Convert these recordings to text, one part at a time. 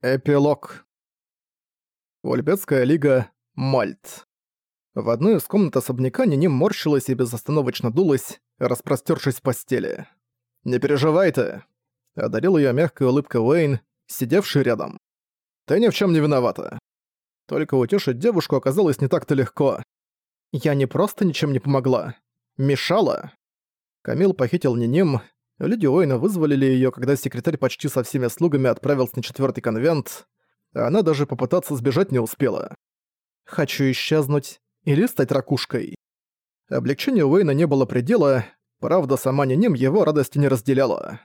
Эпилог. Ульбецкая лига. Мальт. В одной из комнат особняка Ниним морщилась и безостановочно дулась, распростёршись в постели. «Не переживай ты!» — одарил её мягкая улыбка Уэйн, сидевший рядом. «Ты ни в чём не виновата. Только утешить девушку оказалось не так-то легко. Я не просто ничем не помогла. Мешала!» Камил похитил Ниним, Люди Уэйна вызволили её, когда секретарь почти со всеми слугами отправился на четвёртый конвент, а она даже попытаться сбежать не успела. «Хочу исчезнуть или стать ракушкой». Облегчению Уэйна не было предела, правда, сама Ниним его радости не разделяла.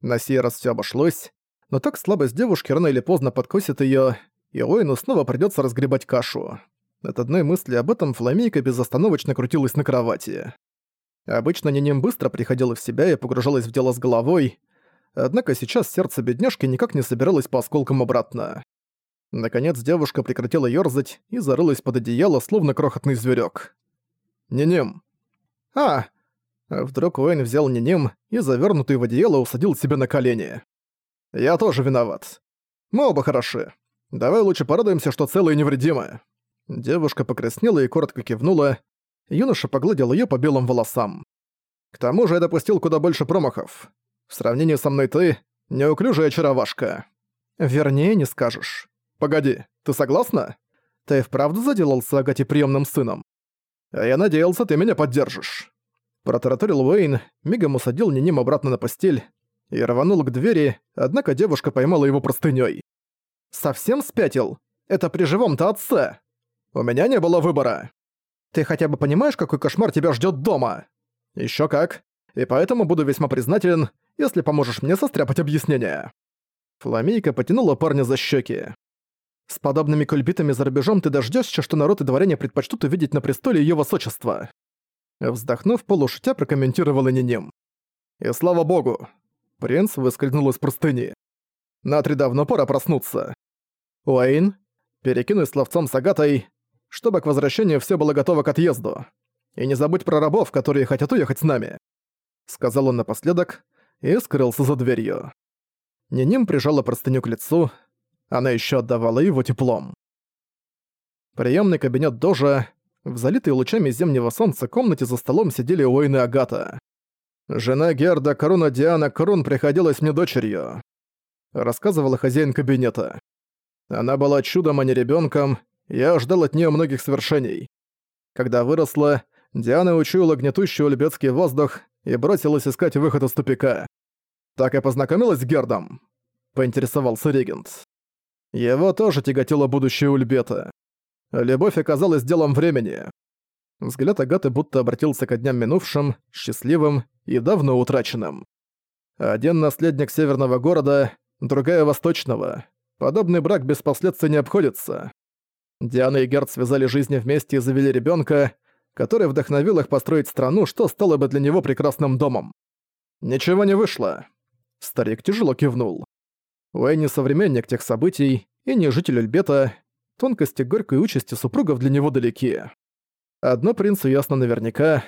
На сей раз всё обошлось, но так слабость девушки рано или поздно подкосит её, и Уэйну снова придётся разгребать кашу. От одной мысли об этом Фламейка безостановочно крутилась на кровати. Обычно Ниним быстро приходила в себя и погружалась в дело с головой, однако сейчас сердце бедняжки никак не собиралось по осколкам обратно. Наконец девушка прекратила ёрзать и зарылась под одеяло, словно крохотный зверёк. «Ниним!» «А!» Вдруг Уэйн взял Ниним и, завёрнутый в одеяло, усадил себе на колени. «Я тоже виноват. Мы оба хороши. Давай лучше порадуемся, что целые невредимы». Девушка покраснела и коротко кивнула, юноша погладил её по белым волосам. «К тому же я допустил куда больше промахов. В сравнении со мной ты — неуклюжая очаровашка». «Вернее, не скажешь. Погоди, ты согласна? Ты вправду заделался Агате приемным сыном? А я надеялся, ты меня поддержишь». Протараторил Уэйн, мигом усадил Ниним обратно на постель и рванул к двери, однако девушка поймала его простынёй. «Совсем спятил? Это при живом-то отце! У меня не было выбора!» Ты хотя бы понимаешь, какой кошмар тебя ждет дома? Еще как. И поэтому буду весьма признателен, если поможешь мне состряпать объяснение». Фламейка потянула парня за щеки. «С подобными кульбитами за рубежом ты дождешься, что народ и дворяне предпочтут увидеть на престоле ее высочество». Вздохнув, полушутя прокомментировала Ниним. «И слава богу!» Принц выскользнул из простыни. «Натри давно пора проснуться». Уэйн, перекинусь словцом с Агатой, чтобы к возвращению все было готово к отъезду. И не забудь про рабов, которые хотят уехать с нами», — сказал он напоследок и скрылся за дверью. Ниним прижала простыню к лицу, она еще отдавала его теплом. Приемный кабинет Дожа, в залитой лучами зимнего солнца комнате за столом сидели Уэйн и Агата. «Жена Герда Коруна Диана Корун приходилась мне дочерью», — рассказывала хозяин кабинета. «Она была чудом, а не ребенком, я ждал от нее многих свершений. Когда выросла, Диана учуяла гнетущий ульбецкий воздух и бросилась искать выход из тупика. Так и познакомилась с Гердом, поинтересовался регент. Его тоже тяготило будущее Ульбета. Любовь оказалась делом времени. Взгляд Агаты будто обратился к дням минувшим, счастливым и давно утраченным. Один наследник северного города, другая восточного. Подобный брак без последствий не обходится. Диана и Герд связали жизни вместе и завели ребенка, который вдохновил их построить страну, что стало бы для него прекрасным домом. Ничего не вышло. Старик тяжело кивнул. Уэйн не современник тех событий и не житель Эльбета, тонкости горькой участи супругов для него далеки. Одно принцу ясно наверняка,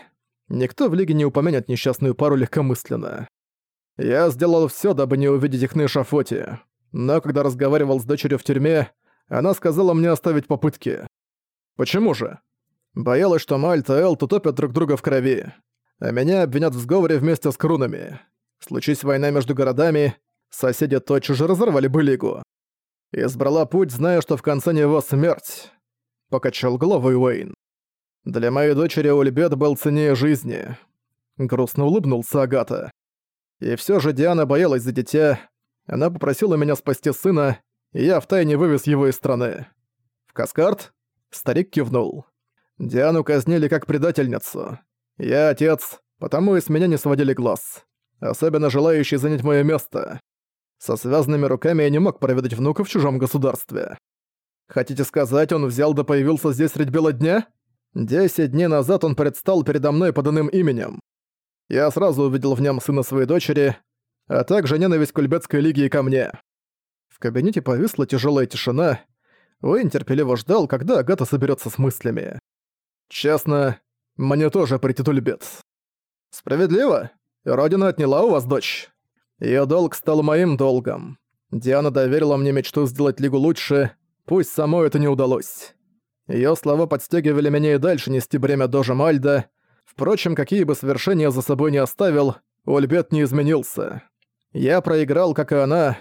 никто в Лиге не упомянет несчастную пару легкомысленно. Я сделал все, дабы не увидеть их на эшафоте, но когда разговаривал с дочерью в тюрьме, она сказала мне оставить попытки. Почему же? Боялась, что Мальт и Элт утопят друг друга в крови, а меня обвинят в сговоре вместе с крунами. Случись война между городами, соседи тотчас же разорвали бы лигу. Избрала путь, зная, что в конце него смерть. Покачал головой Уэйн. Для моей дочери Ульбет был ценнее жизни. Грустно улыбнулся Агата. И все же Диана боялась за дитя. Она попросила меня спасти сына, и я втайне вывез его из страны. В Каскарт? Старик кивнул. Диану казнили как предательницу. Я отец, потому и с меня не сводили глаз. Особенно желающий занять мое место. Со связанными руками я не мог проведать внука в чужом государстве. Хотите сказать, он взял да появился здесь средь бела дня? Десять дней назад он предстал передо мной под иным именем. Я сразу увидел в нем сына своей дочери, а также ненависть Кульбетской лиги ко мне. Кабинете повисла тяжелая тишина. Уэйн терпеливо ждал, когда Агата соберется с мыслями. «Честно, мне тоже претит Ульбец. Справедливо? Родина отняла у вас дочь. Ее долг стал моим долгом. Диана доверила мне мечту сделать Лигу лучше, пусть самой это не удалось. Её слова подстегивали меня и дальше нести бремя Дожа Мальда. Впрочем, какие бы совершения за собой не оставил, Ульбет не изменился. Я проиграл, как и она.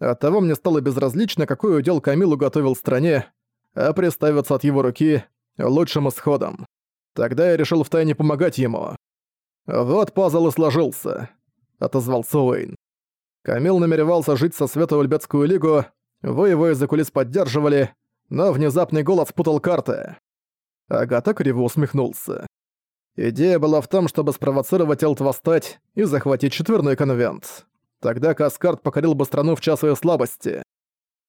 Оттого мне стало безразлично, какой удел Камилу готовил стране, а приставиться от его руки лучшим исходом. Тогда я решил втайне помогать ему. «Вот пазл и сложился», — отозвался Уэйн. Камил намеревался жить со Свято-Ульбетскую лигу, вы его из-за кулис поддерживали, но внезапный голод спутал карты. Агата криво усмехнулся. Идея была в том, чтобы спровоцировать Элт восстать и захватить четверной конвент. Тогда Каскард покорил бы страну в час ее слабости.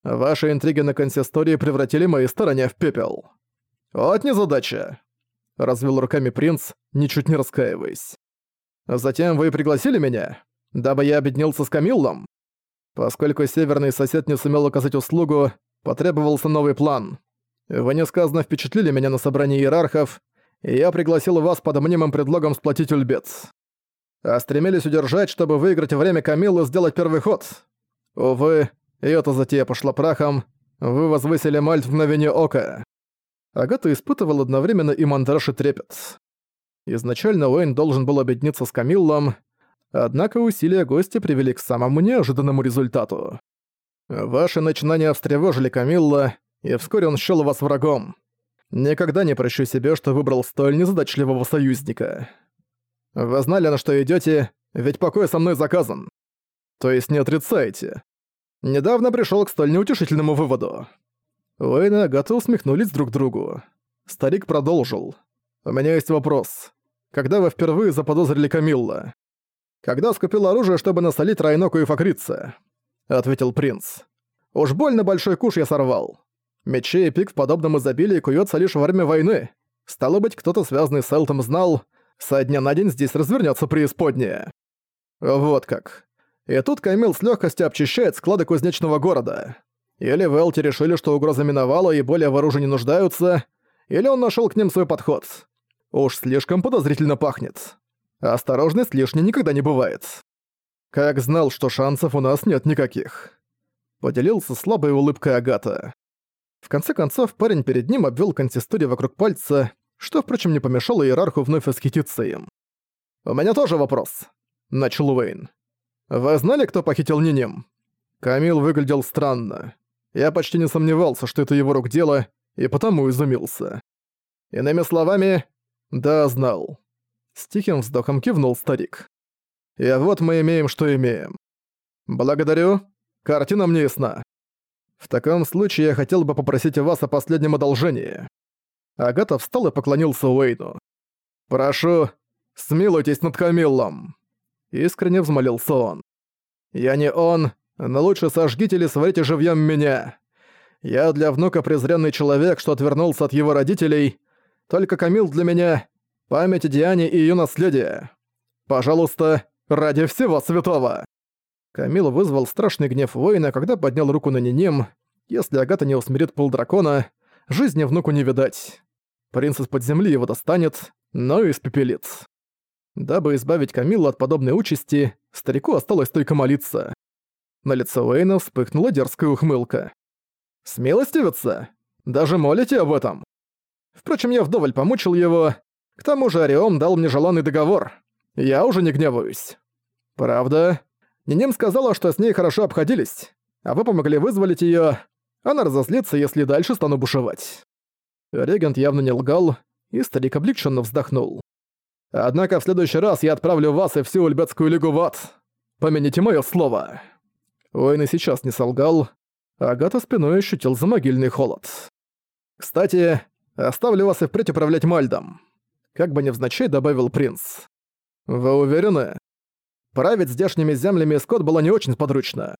Ваши интриги на консистории превратили мои стороны в пепел. Вот незадача. Развел руками принц, ничуть не раскаиваясь. Затем вы пригласили меня, дабы я объединился с Камиллом. Поскольку северный сосед не сумел оказать услугу, потребовался новый план. Вы несказанно впечатлили меня на собрании иерархов, и я пригласил вас под мнимым предлогом сплотить ульбец. А стремились удержать, чтобы выиграть время Камиллы сделать первый ход. Увы, и эта затея пошла прахом, вы возвысили мальт в мгновение ока. Агата испытывал одновременно и мандраж и трепет. Изначально Уэйн должен был объединиться с Камиллом, однако усилия гостя привели к самому неожиданному результату. Ваши начинания встревожили Камилла, и вскоре он счёл вас врагом. Никогда не прощу себе, что выбрал столь незадачливого союзника. Вы знали, на что идёте, ведь покой со мной заказан. То есть не отрицаете. Недавно пришёл к столь неутешительному выводу. Уэйн и Агата усмехнулись друг другу. Старик продолжил. «У меня есть вопрос. Когда вы впервые заподозрили Камилла?» «Когда скупил оружие, чтобы насолить Райноку и Факрице», — ответил принц. «Уж больно большой куш я сорвал. Мечей и пик в подобном изобилии куется лишь во время войны. Стало быть, кто-то, связанный с Элтом, знал, со дня на день здесь развернется преисподняя. Вот как. И тут Камил с легкостью обчищает склады кузнечного города. Или в Элте решили, что угроза миновала и более в нуждаются, или он нашел к ним свой подход. Уж слишком подозрительно пахнет. Осторожность лишней никогда не бывает. Как знал, что шансов у нас нет никаких. Поделился слабой улыбкой Агата. В конце концов, парень перед ним обвел консисторию вокруг пальца, что, впрочем, не помешало иерарху вновь восхититься им. «У меня тоже вопрос», — начал Уэйн. «Вы знали, кто похитил Ниним?» Камил выглядел странно. Я почти не сомневался, что это его рук дело, и потому изумился. Иными словами, да, знал. С тихим вздохом кивнул старик. И вот мы имеем, что имеем. Благодарю. Картина мне ясна. В таком случае я хотел бы попросить вас о последнем одолжении. Агата встал и поклонился Уэйну. «Прошу, смилуйтесь над Камиллом!» Искренне взмолился он. «Я не он, но лучше сожгите или сварите живьем меня. Я для внука презренный человек, что отвернулся от его родителей. Только Камил для меня — память о Диане и ее наследие. Пожалуйста, ради всего святого!» Камил вызвал страшный гнев воина, когда поднял руку на Ниним. Если Агата не усмирит полдракона, жизни внуку не видать. Принц из-под земли его достанет, но и испепелит. Дабы избавить Камилу от подобной участи, старику осталось только молиться. На лице Уэйна вспыхнула дерзкая ухмылка. «Смелостивиться? Даже молите об этом?» Впрочем, я вдоволь помучил его. К тому же Ореом дал мне желанный договор. Я уже не гневаюсь. Правда? Ниним сказала, что с ней хорошо обходились, а вы помогли вызволить её. Она разозлится, если дальше стану бушевать. Регент явно не лгал, и старик облегченно вздохнул. Однако в следующий раз я отправлю вас и всю Ульбетскую лигу в ад. Помяните моё слово. Уэйн и сейчас не солгал. Агата спиной ощутил замогильный холод. «Кстати, оставлю вас и впредь управлять Мальдом», — как бы невзначай добавил принц. «Вы уверены?» Править здешними землями Скотт было не очень подручно.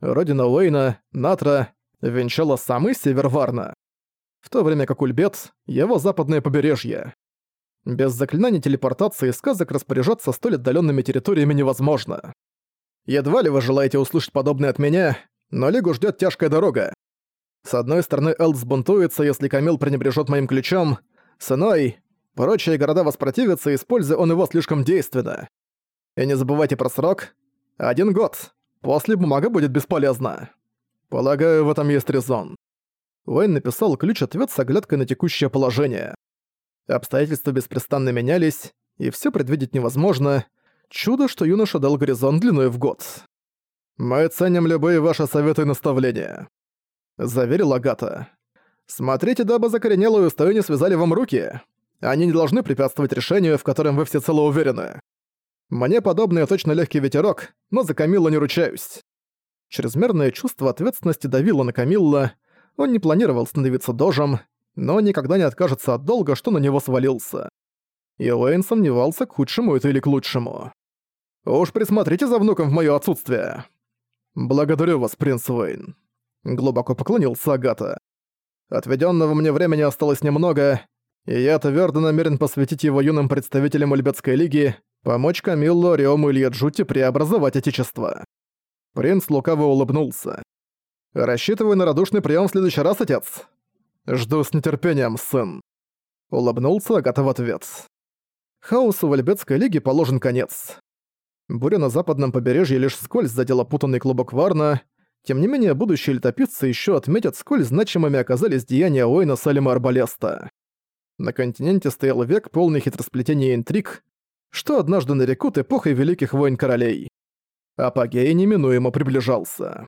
Родина Уэйна, Натра, венчала самый север Варна. В то время как Ульбет — его западное побережье. Без заклинаний телепортации и сказок распоряжаться столь отдаленными территориями невозможно. Едва ли вы желаете услышать подобное от меня, но Лигу ждет тяжкая дорога. С одной стороны, Элд сбунтуется, если Камил пренебрежет моим ключом, с иной — прочие города воспротивятся, используя он его слишком действенно. И не забывайте про срок. Один год. После бумага будет бесполезна. Полагаю, в этом есть резон. Уэйн написал ключ-ответ с оглядкой на текущее положение. Обстоятельства беспрестанно менялись, и все предвидеть невозможно. Чудо, что юноша дал горизонт длиной в год. «Мы ценим любые ваши советы и наставления», — заверил Агата. «Смотрите, дабы закоренелую стою не связали вам руки. Они не должны препятствовать решению, в котором вы всецело уверены. Мне подобное точно легкий ветерок, но за Камилла не ручаюсь». Чрезмерное чувство ответственности давило на Камилла. Он не планировал становиться дожем, но никогда не откажется от долга, что на него свалился. И Уэйн сомневался, к худшему это или к лучшему. «Уж присмотрите за внуком в моё отсутствие!» «Благодарю вас, принц Уэйн», — глубоко поклонился Агата. «Отведённого мне времени осталось немного, и я твердо намерен посвятить его юным представителям Ульбетской лиги, помочь Камиллу, Риому и Джути преобразовать Отечество». Принц лукаво улыбнулся. «Рассчитываю на радушный прием в следующий раз, отец?» «Жду с нетерпением, сын». Улыбнулся Агата в ответ. Хаосу в Альбетской лиге положен конец. Буря на западном побережье лишь скользь задела путанный клубок Варна, тем не менее будущие летописцы еще отметят, сколь значимыми оказались деяния Уэйна Салима Арбалеста. На континенте стоял век полный хитросплетения и интриг, что однажды нарекут эпохой великих войн королей. Апогей неминуемо приближался.